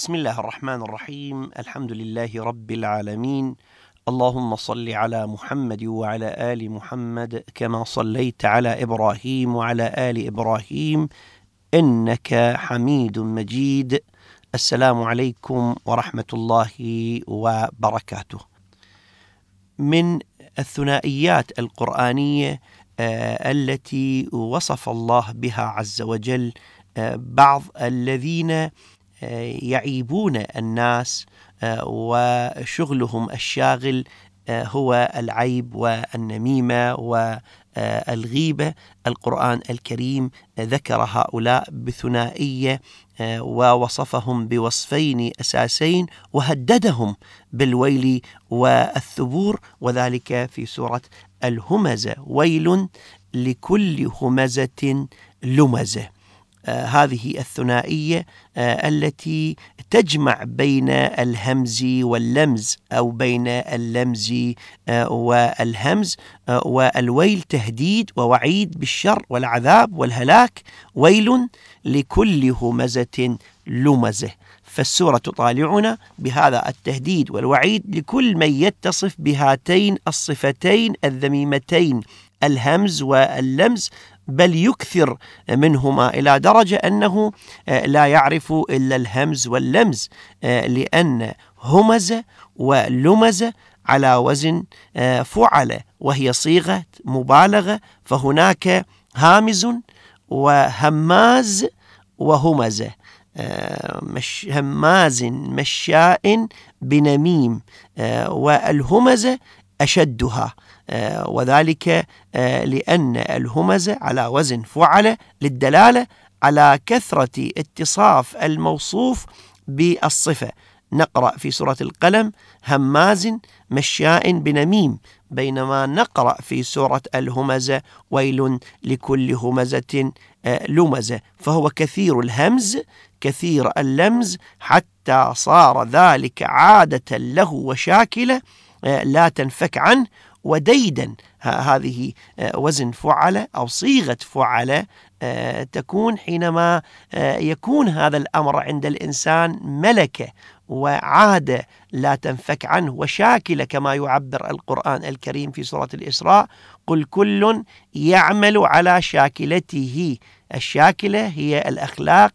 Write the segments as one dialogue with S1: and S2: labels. S1: بسم الله الرحمن الرحيم الحمد لله رب العالمين اللهم صل على محمد وعلى آل محمد كما صليت على إبراهيم وعلى آل إبراهيم إنك حميد مجيد السلام عليكم ورحمة الله وبركاته من الثنائيات القرآنية آه، التي وصف الله بها عز وجل آه، بعض الذين يعيبون الناس آه، وشغلهم الشاغل آه، هو العيب والنميمه والغيبه القران الكريم ذكر هؤلاء بثنائيه آه، ووصفهم بوصفين اساسين وهددهم بالويل والثبور وذلك في سوره الهمزه ويل لكل همزه لمزه هذه الثنائية آه، التي تجمع بين الهمز واللمز أو بين اللمز آه، والهمز آه، والويل تهديد ووعيد بالشر والعذاب والهلاك ويل لكل همزة لمزه فالسورة تطالعنا بهذا التهديد والوعيد لكل من يتصف بهاتين الصفتين الذميمتين الهمز واللمز بل يكثر منهما إلى درجة أنه آه، لا يعرف إلا الهمز واللمز آه، لأن همز ولمز على وزن آه، فعل وهي صيغة مبالغة فهناك هامز وهماز وهمز مش هماز مشاء بنميم والهمز أشدها آه، وذلك آه، لأن الهمز على وزن فعل للدلالة على كثرة اتصاف الموصوف بالصفة نقرأ في سورة القلم هماز مشاء بنميم بينما نقرأ في سورة الهمزة ويل لكل همزة آه، لمزة فهو كثير الهمز كثير اللمز حتى صار ذلك عادة له وشاكلة لا تنفك عنه وديدا هذه آه، وزن فعل أو صيغة فعل آه، تكون حينما آه، يكون هذا الأمر عند الإنسان ملكة وعادة لا تنفك عنه وشاكلة كما يعبر القرآن الكريم في سورة الإسراء قل كل يعمل على شاكلته الشاكلة هي الأخلاق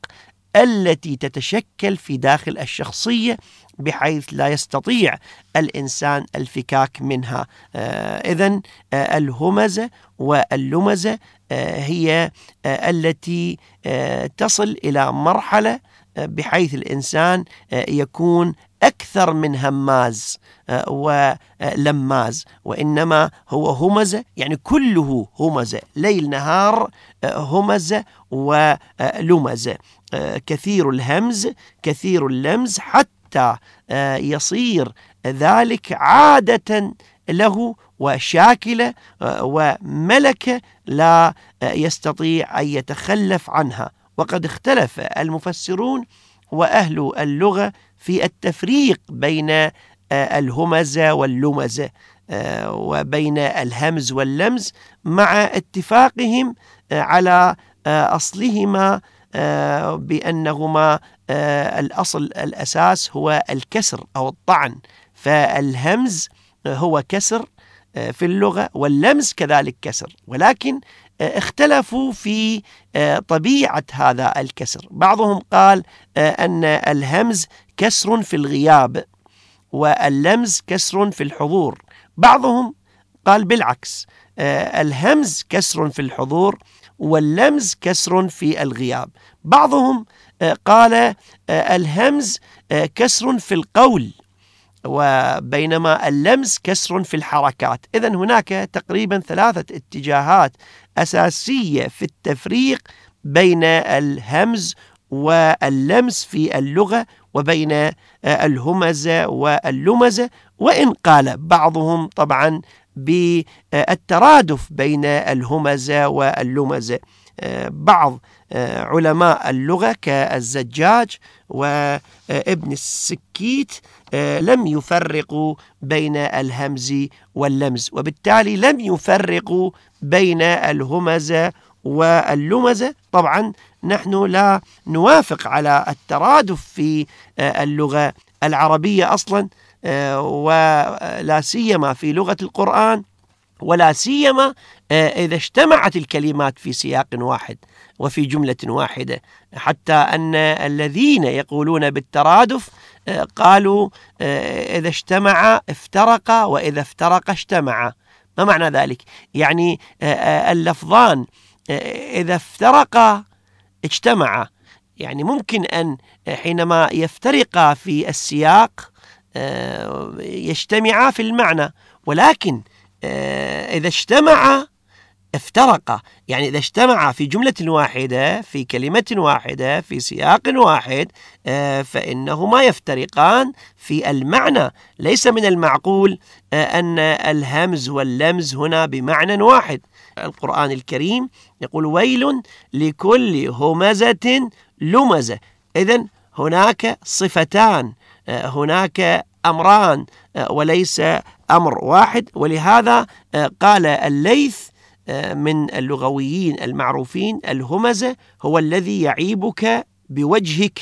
S1: التي تتشكل في داخل الشخصية بحيث لا يستطيع الإنسان الفكاك منها آه، إذا آه، الهمزة واللمزة آه، هي التي تصل إلى مرحلة بحيث الإنسان يكون أكثر من هماز ولماز وإنما هو همزة يعني كله همزة ليل نهار همزة ولمزة كثير الهمز كثير اللمز حتى آه، يصير ذلك عادة له وشاكلة آه، وملكة لا آه، يستطيع أن يتخلف عنها وقد اختلف المفسرون وأهل اللغة في التفريق بين الهمزة واللمزة وبين الهمز واللمز مع اتفاقهم على أصلهما بأنهما آه، الأصل الأساس هو الكسر أو الطعن فالهمز هو كسر آه، في اللغة واللمز كذلك كسر ولكن آه، اختلفوا في طبيعة هذا الكسر بعضهم قال أن الهمز كسر في الغياب واللمز كسر في الحضور بعضهم قال بالعكس الهمز كسر في الحضور واللمز كسر في الغياب بعضهم قال آه، الهمز آه، كسر في القول وبينما اللمس كسر في الحركات إذا هناك تقريبا ثلاثة اتجاهات أساسية في التفريق بين الهمز واللمس في اللغة وبين آه، الهمزة واللمزة وإن قال بعضهم طبعا بالترادف بين الهمزة واللمزة بعض آه، علماء اللغة كالزجاج وابن السكيت آه، لم يفرقوا بين الهمز واللمز وبالتالي لم يفرقوا بين الهمز واللمز طبعا نحن لا نوافق على الترادف في آه، اللغة العربية أصلا ولا سيما في لغة القرآن ولا سيما آه، إذا اجتمعت الكلمات في سياق واحد وفي جملة واحدة حتى أن الذين يقولون بالترادف آه، قالوا آه، إذا اجتمع افترق وإذا افترق اجتمع ما معنى ذلك؟ يعني اللفظان إذا افترق اجتمع يعني ممكن أن حينما يفترقا في السياق يجتمعا في المعنى ولكن آه، إذا اجتمع افترقا يعني إذا اجتمع في جملة واحدة في كلمة واحدة في سياق واحد آه، فإنهما يفترقان في المعنى ليس من المعقول آه، أن الهمز واللمز هنا بمعنى واحد القرآن الكريم يقول ويل لكل همزة لمزة إذا هناك صفتان هناك أمران آه، وليس أمر واحد ولهذا آه، قال الليث آه، من اللغويين المعروفين الهمزة هو الذي يعيبك بوجهك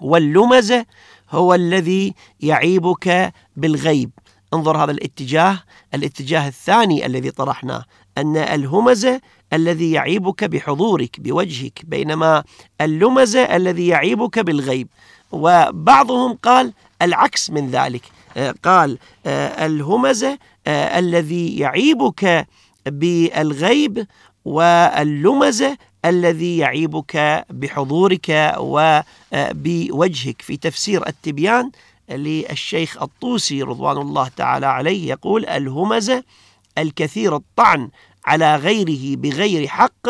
S1: واللمزة هو الذي يعيبك بالغيب انظر هذا الاتجاه الاتجاه الثاني الذي طرحناه أن الهمزة الذي يعيبك بحضورك بوجهك بينما اللمزة الذي يعيبك بالغيب وبعضهم قال العكس من ذلك آه، قال آه، الهمزة آه، الذي يعيبك بالغيب واللمزة الذي يعيبك بحضورك وبوجهك في تفسير التبيان للشيخ الطوسي رضوان الله تعالى عليه يقول الهمزة الكثير الطعن على غيره بغير حق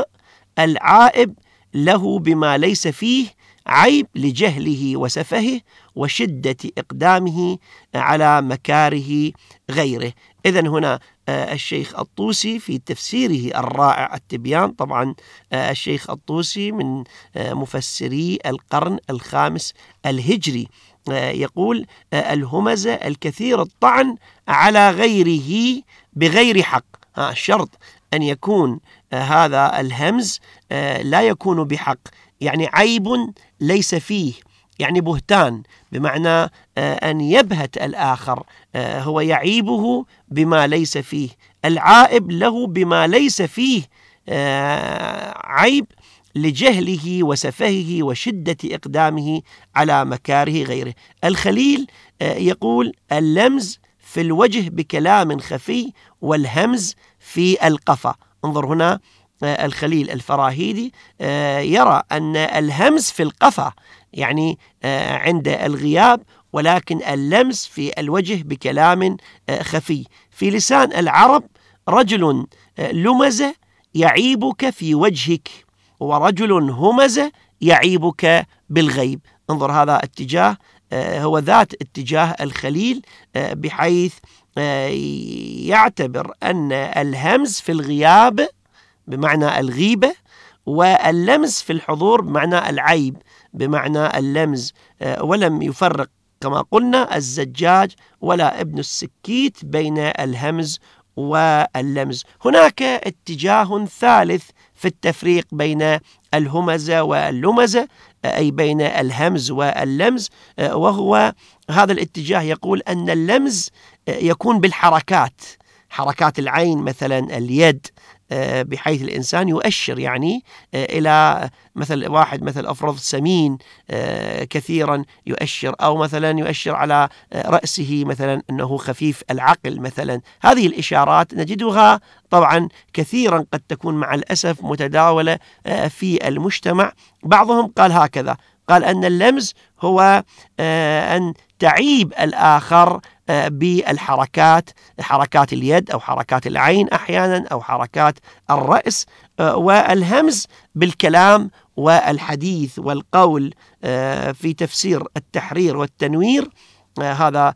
S1: العائب له بما ليس فيه عيب لجهله وسفهه وشدة إقدامه على مكاره غيره إذا هنا آه، الشيخ الطوسي في تفسيره الرائع التبيان طبعا آه، الشيخ الطوسي من آه، مفسري القرن الخامس الهجري يقول الهمزة الكثير الطعن على غيره بغير حق شرط أن يكون هذا الهمز لا يكون بحق يعني عيب ليس فيه يعني بهتان بمعنى آه، أن يبهت الآخر آه، هو يعيبه بما ليس فيه العائب له بما ليس فيه آه، عيب لجهله وسفهه وشدة إقدامه على مكاره غيره الخليل يقول اللمز في الوجه بكلام خفي والهمز في القفا انظر هنا الخليل الفراهيدي يرى أن الهمز في القفا يعني آه، عند الغياب ولكن اللمس في الوجه بكلام آه، خفي في لسان العرب رجل آه، لمز يعيبك في وجهك ورجل همز يعيبك بالغيب انظر هذا اتجاه هو ذات اتجاه الخليل بحيث يعتبر أن الهمز في الغياب بمعنى الغيبة واللمز في الحضور بمعنى العيب بمعنى اللمز آه، ولم يفرق كما قلنا الزجاج ولا ابن السكيت بين الهمز واللمز هناك اتجاه ثالث في التفريق بين الهمزة واللمزة آه، أي بين الهمز واللمز آه، وهو هذا الاتجاه يقول أن اللمز يكون بالحركات حركات العين مثلا اليد آه، بحيث الإنسان يؤشر يعني آه، إلى مثل واحد مثل أفرض سمين آه، كثيرا يؤشر أو مثلا يؤشر على رأسه مثلا أنه خفيف العقل مثلا هذه الإشارات نجدها طبعا كثيرا قد تكون مع الأسف متداولة في المجتمع بعضهم قال هكذا قال أن اللمز هو أن تعيب الآخر بالحركات حركات اليد أو حركات العين أحيانا أو حركات الرأس آه، والهمز بالكلام والحديث والقول آه، في تفسير التحرير والتنوير آه، هذا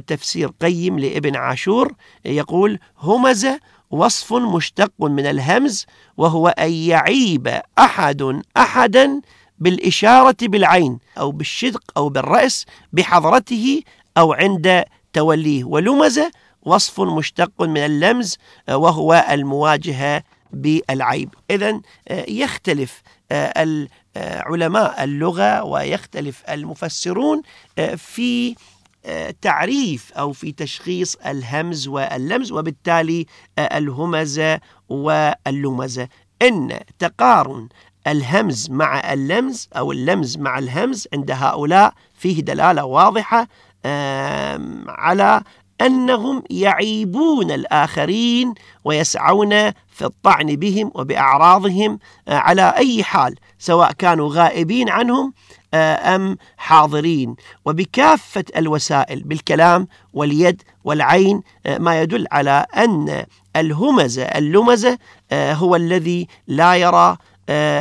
S1: تفسير قيم لابن عاشور يقول همز وصف مشتق من الهمز وهو أن يعيب أحد أحدا بالإشارة بالعين أو بالشدق أو بالرأس بحضرته أو عند توليه ولمز وصف مشتق من اللمز آه، وهو المواجهة بالعيب إذا آه، يختلف آه، علماء اللغة ويختلف المفسرون في تعريف أو في تشخيص الهمز واللمز وبالتالي الهمزة واللمزة إن تقارن الهمز مع اللمز أو اللمز مع الهمز عند هؤلاء فيه دلالة واضحة على أنهم يعيبون الآخرين ويسعون في الطعن بهم وبأعراضهم آه، على أي حال سواء كانوا غائبين عنهم آه، أم حاضرين وبكافة الوسائل بالكلام واليد والعين آه، ما يدل على أن الهمزة اللمزة هو الذي لا يرى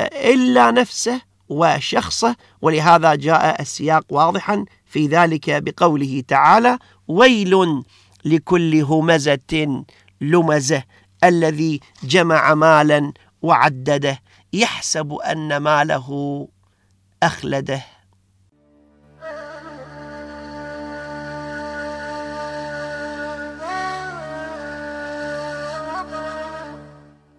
S1: إلا نفسه وشخصه ولهذا جاء السياق واضحا في ذلك بقوله تعالى ويل لكل همزة لمزة الذي جمع مالا وعدده يحسب أن ماله أخلده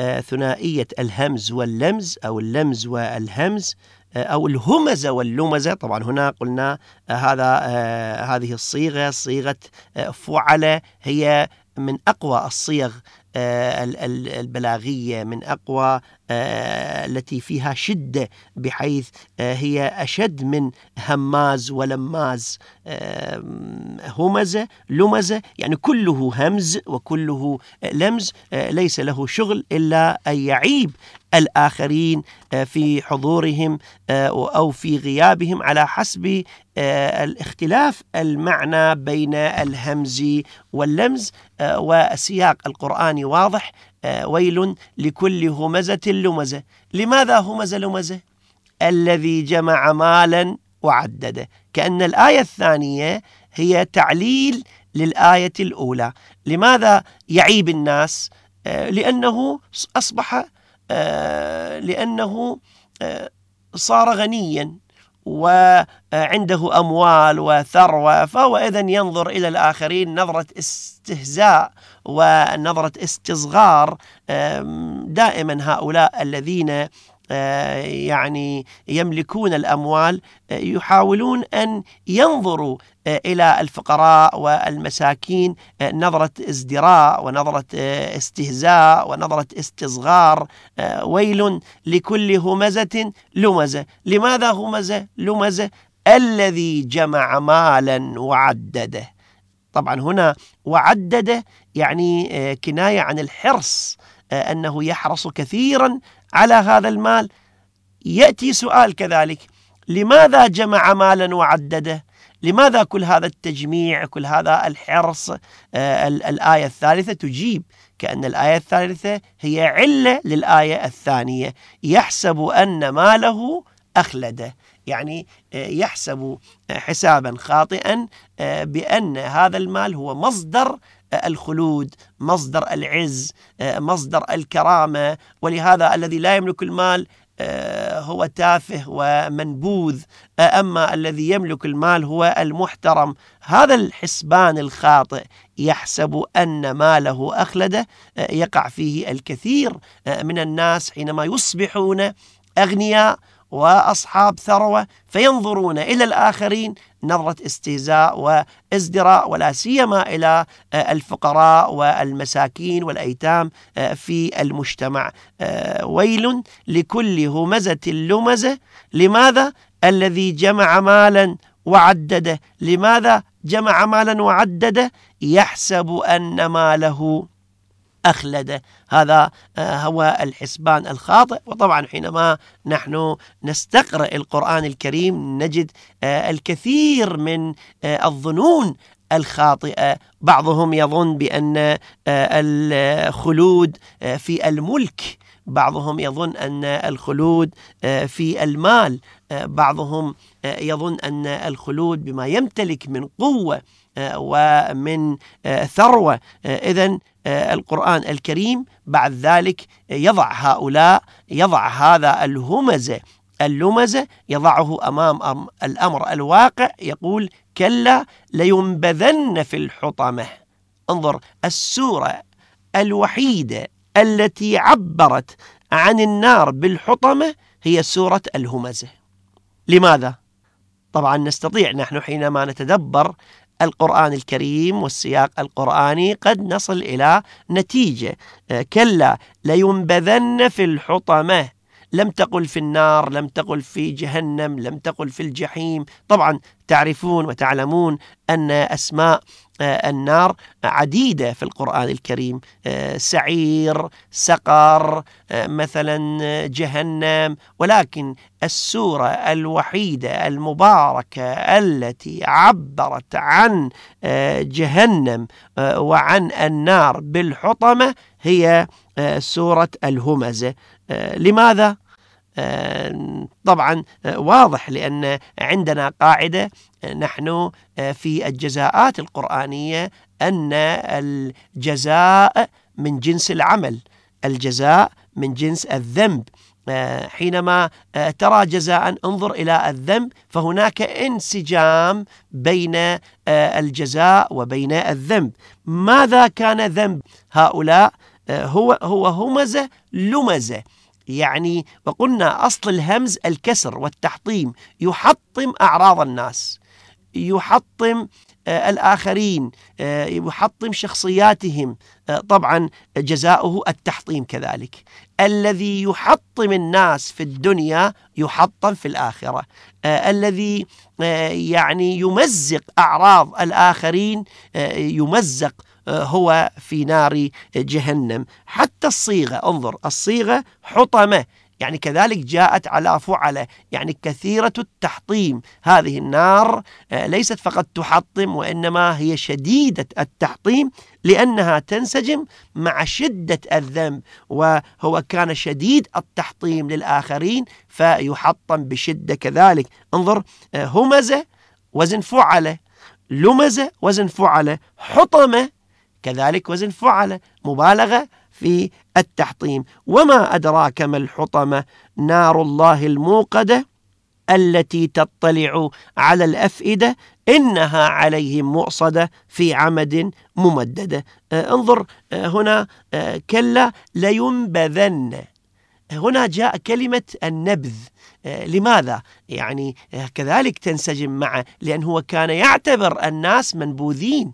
S1: آه، ثنائية الهمز واللمز أو اللمز والهمز آه، أو الهمز واللمزة طبعا هنا قلنا آه، هذا هذه الصيغة صيغة فعل هي من أقوى الصيغ آه، البلاغيه من اقوى آه، التي فيها شده بحيث آه، هي اشد من هماز ولماز همزه لمزه يعني كله همز وكله لمز ليس له شغل الا ان يعيب الآخرين في حضورهم أو في غيابهم على حسب الاختلاف المعنى بين الهمز واللمز والسياق القرآني يعني واضح آه، ويل لكل همزة لمزة لماذا همزة لمزة؟ الذي جمع مالا وعدده كأن الآية الثانية هي تعليل للآية الأولى لماذا يعيب الناس؟ آه، لأنه أصبح آه، لأنه صار غنياً وعنده أموال وثروة فهو إذا ينظر إلى الآخرين نظرة استهزاء ونظرة استصغار دائما هؤلاء الذين آه، يعني يملكون الأموال آه، يحاولون أن ينظروا آه، إلى الفقراء والمساكين نظرة ازدراء ونظرة استهزاء ونظرة استصغار ويل لكل همزة لمزة لماذا همزة لمزة الذي جمع مالا وعدده طبعا هنا وعدده يعني كناية عن الحرص أنه يحرص كثيرا على هذا المال يأتي سؤال كذلك لماذا جمع مالا وعدده لماذا كل هذا التجميع كل هذا الحرص آه الآية الثالثة تجيب كأن الآية الثالثة هي علة للآية الثانية يحسب أن ماله أخلده يعني آه، يحسب آه، حسابا خاطئا آه، بأن هذا المال هو مصدر الخلود مصدر العز آه، مصدر الكرامة ولهذا الذي لا يملك المال آه، هو تافه ومنبوذ آه، أما الذي يملك المال هو المحترم هذا الحسبان الخاطئ يحسب أن ماله أخلده يقع فيه الكثير من الناس حينما يصبحون أغنياء وأصحاب ثروة فينظرون إلى الآخرين نظرة استهزاء وازدراء ولا سيما إلى آه، الفقراء والمساكين والأيتام آه، في المجتمع آه، ويل لكل همزة لمزة لماذا؟ الذي جمع مالا وعدده لماذا جمع مالا وعدده؟ يحسب أن ماله أخلد هذا آه، هو الحسبان الخاطئ وطبعا حينما نحن نستقرأ القرآن الكريم نجد آه، الكثير من آه، الظنون الخاطئة بعضهم يظن بأن الخلود في الملك بعضهم يظن أن الخلود في المال بعضهم يظن أن الخلود بما يمتلك من قوة آه، ومن آه، ثروة آه، إذا القرآن الكريم بعد ذلك يضع هؤلاء يضع هذا الهمزة اللمزة يضعه أمام الأمر الواقع يقول كلا لينبذن في الحطمة انظر السورة الوحيدة التي عبرت عن النار بالحطمة هي سورة الهمزة لماذا؟ طبعا نستطيع نحن حينما نتدبر القرآن الكريم والسياق القرآني قد نصل إلى نتيجة آه، كلا لينبذن في الحطمة لم تقل في النار لم تقل في جهنم لم تقل في الجحيم طبعا تعرفون وتعلمون أن أسماء آه، النار عديدة في القرآن الكريم آه، سعير سقر آه، مثلا جهنم ولكن السورة الوحيدة المباركة التي عبرت عن جهنم وعن النار بالحطمة هي سورة الهمزة آه، لماذا؟ آه، طبعا آه، واضح لأن عندنا قاعدة نحن في الجزاءات القرآنية أن الجزاء من جنس العمل الجزاء من جنس الذنب حينما ترى جزاء انظر إلى الذنب فهناك انسجام بين الجزاء وبين الذنب ماذا كان ذنب هؤلاء هو, هو همزة لمزة يعني وقلنا أصل الهمز الكسر والتحطيم يحطم أعراض الناس يحطم آه، الآخرين آه، يحطم شخصياتهم آه، طبعا جزاؤه التحطيم كذلك الذي يحطم الناس في الدنيا يحطم في الآخرة الذي يعني يمزق أعراض الآخرين يمزق هو في نار جهنم حتى الصيغة انظر الصيغة حطمة يعني كذلك جاءت على فعلة يعني كثيرة التحطيم هذه النار آه، ليست فقط تحطم وإنما هي شديدة التحطيم لأنها تنسجم مع شدة الذنب وهو كان شديد التحطيم للآخرين فيحطم بشدة كذلك انظر آه، همزة وزن فعلة لمزة وزن فعلة حطمة كذلك وزن فعل مبالغة في التحطيم وما أدراك ما الحطمة نار الله الموقدة التي تطلع على الأفئدة إنها عليهم مؤصدة في عمد ممددة آه، انظر آه، هنا آه، كلا لينبذن هنا جاء كلمة النبذ لماذا؟ يعني كذلك تنسجم معه لأن هو كان يعتبر الناس منبوذين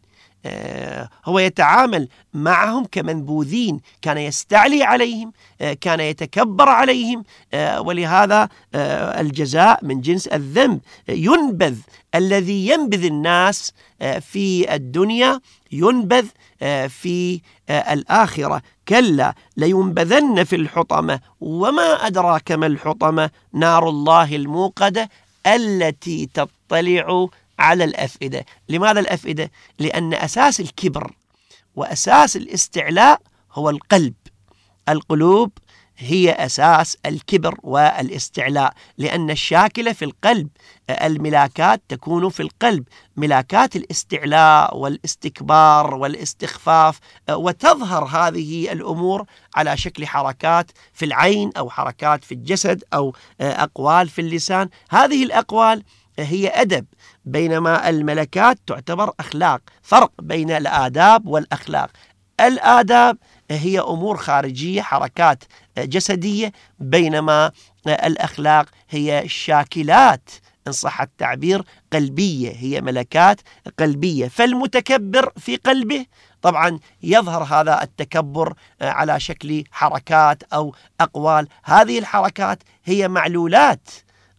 S1: آه، هو يتعامل معهم كمنبوذين كان يستعلي عليهم آه، كان يتكبر عليهم آه، ولهذا الجزاء من جنس الذنب ينبذ الذي ينبذ الناس في الدنيا ينبذ في الآخرة كلا لينبذن في الحطمة وما أدراك ما الحطمة نار الله الموقدة التي تطلع على الأفئدة لماذا الأفئدة؟ لأن أساس الكبر وأساس الاستعلاء هو القلب القلوب هي أساس الكبر والاستعلاء لأن الشاكلة في القلب الملاكات تكون في القلب ملاكات الاستعلاء والاستكبار والاستخفاف وتظهر هذه الأمور على شكل حركات في العين أو حركات في الجسد أو أقوال في اللسان هذه الأقوال هي أدب بينما الملكات تعتبر أخلاق فرق بين الآداب والأخلاق الآداب هي أمور خارجية حركات جسدية بينما الأخلاق هي شاكلات إن صح التعبير قلبية هي ملكات قلبية فالمتكبر في قلبه طبعا يظهر هذا التكبر آه، على شكل حركات أو أقوال هذه الحركات هي معلولات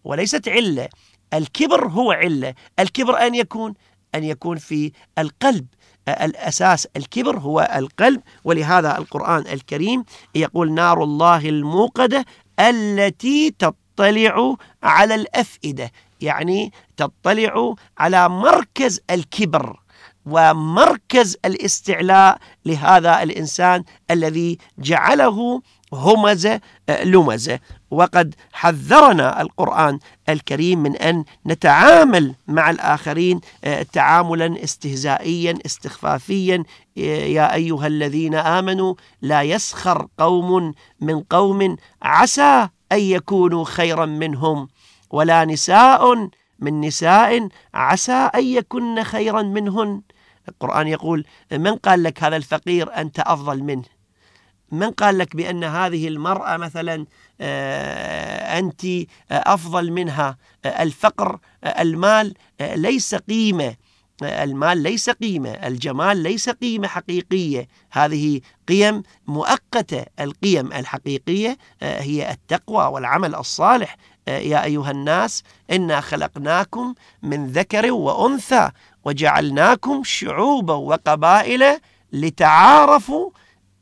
S1: وليست عله الكبر هو علة الكبر أن يكون أن يكون في القلب الأساس الكبر هو القلب ولهذا القرآن الكريم يقول نار الله الموقدة التي تطلع على الأفئدة يعني تطلع على مركز الكبر ومركز الاستعلاء لهذا الإنسان الذي جعله همزة لمزة وقد حذرنا القرآن الكريم من أن نتعامل مع الآخرين تعاملا استهزائيا استخفافيا يا أيها الذين آمنوا لا يسخر قوم من قوم عسى أن يكونوا خيرا منهم ولا نساء من نساء عسى أن يكن خيرا منهن القرآن يقول من قال لك هذا الفقير أنت أفضل منه من قال لك بأن هذه المرأة مثلا آه، أنت آه، أفضل منها آه، الفقر المال ليس قيمة المال ليس قيمة الجمال ليس قيمة حقيقية هذه قيم مؤقتة القيم الحقيقية هي التقوى والعمل الصالح يا أيها الناس إنا خلقناكم من ذكر وأنثى وجعلناكم شعوبا وقبائل لتعارفوا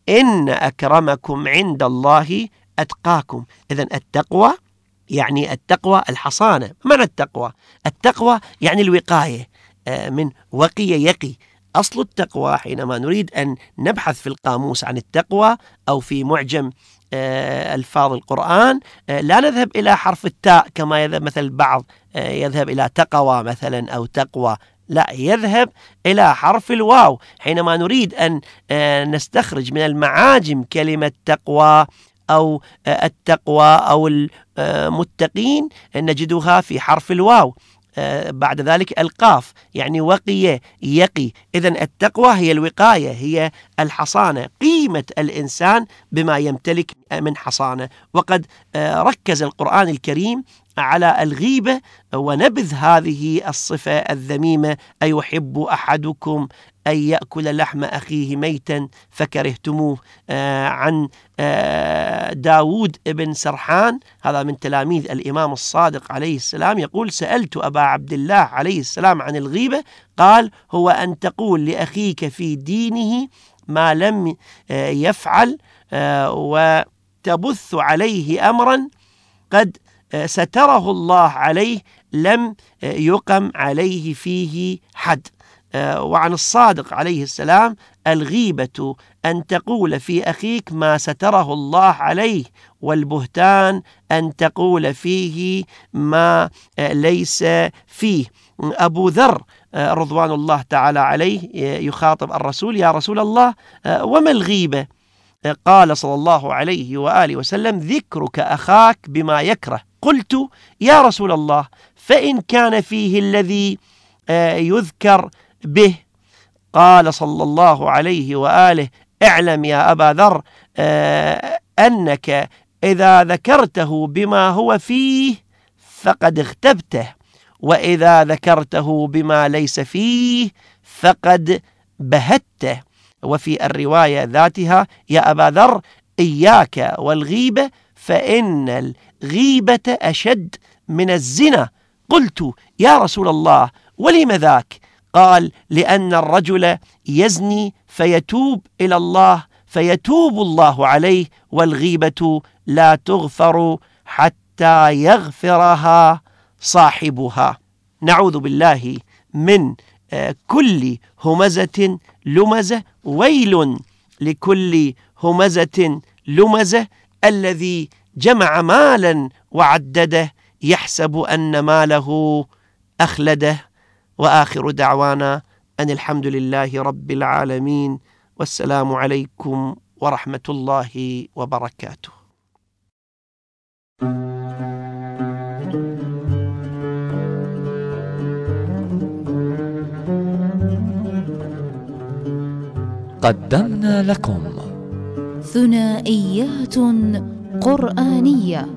S1: إن أكرمكم عند الله أتقاكم إذا التقوى يعني التقوى الحصانة من التقوى؟ التقوى يعني الوقاية آه، من وقي يقي أصل التقوى حينما نريد أن نبحث في القاموس عن التقوى أو في معجم آه، ألفاظ القرآن آه، لا نذهب إلى حرف التاء كما يذهب مثل بعض يذهب إلى تقوى مثلا أو تقوى لا يذهب إلى حرف الواو حينما نريد أن آه، نستخرج من المعاجم كلمة تقوى أو آه، التقوى أو المتقين آه، نجدها في حرف الواو بعد ذلك القاف يعني وقي يقي إذا التقوى هي الوقاية هي الحصانة قيمة الإنسان بما يمتلك من حصانة وقد ركز القرآن الكريم على الغيبة ونبذ هذه الصفة الذميمة أيحب أحدكم أن يأكل لحم أخيه ميتا فكرهتموه آه عن آه داود بن سرحان هذا من تلاميذ الإمام الصادق عليه السلام يقول سألت أبا عبد الله عليه السلام عن الغيبة قال هو أن تقول لأخيك في دينه ما لم آه، يفعل آه، وتبث عليه أمرا قد آه، ستره الله عليه لم آه، يقم عليه فيه حد آه، وعن الصادق عليه السلام الغيبة أن تقول في أخيك ما ستره الله عليه والبهتان أن تقول فيه ما ليس فيه أبو ذر رضوان الله تعالى عليه يخاطب الرسول يا رسول الله وما الغيبة قال صلى الله عليه وآله وسلم ذكرك أخاك بما يكره قلت يا رسول الله فإن كان فيه الذي آه، يذكر به قال صلى الله عليه وآله اعلم يا أبا ذر آه، أنك إذا ذكرته بما هو فيه فقد اغتبته وإذا ذكرته بما ليس فيه فقد بهته وفي الرواية ذاتها يا أبا ذر إياك والغيبة فإن الغيبة أشد من الزنا قلت يا رسول الله ولم ذاك قال لأن الرجل يزني فيتوب إلى الله فيتوب الله عليه والغيبة لا تغفر حتى يغفرها صاحبها نعوذ بالله من آه، كل همزة لمزة ويل لكل همزة لمزة الذي جمع مالا وعدده يحسب أن ماله أخلده وآخر دعوانا أن الحمد لله رب العالمين والسلام عليكم ورحمة الله وبركاته قدمنا لكم ثنائيات قرآنية